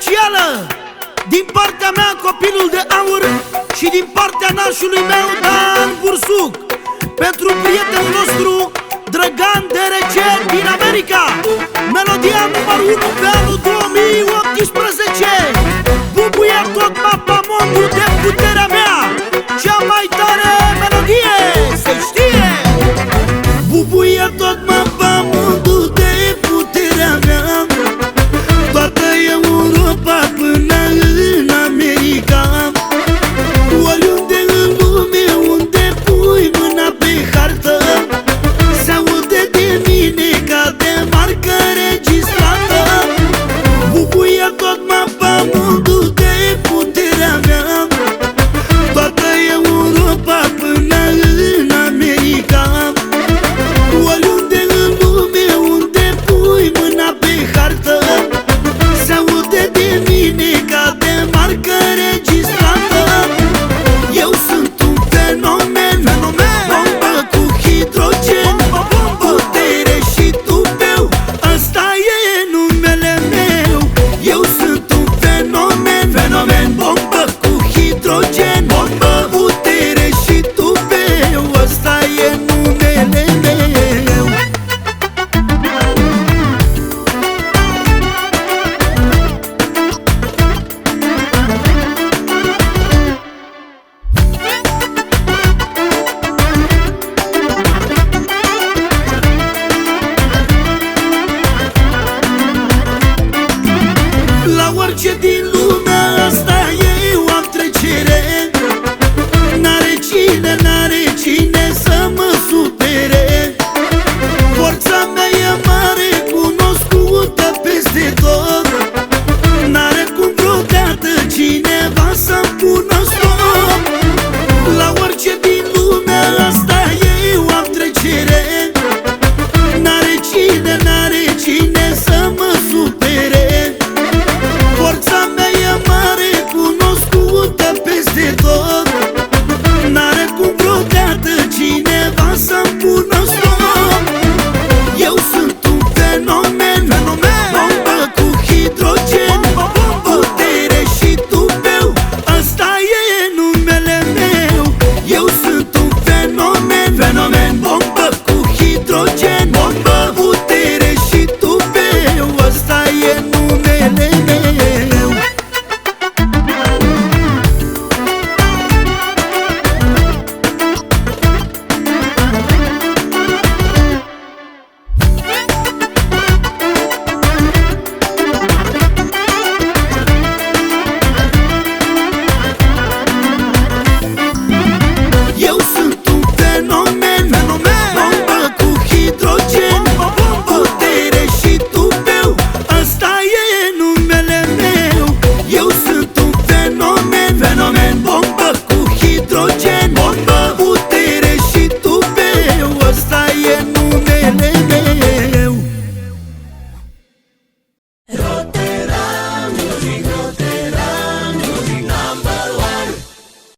specială Din partea mea copilul de aur Și din partea nașului meu Dan Bursuc. Pentru prietenul nostru Drăgan DRC din America Melodia numărul 1 pe anul 2018 Bubuie tot mapamondul de puterea mea Cea mai tare melodie, se știe. Bubuie tot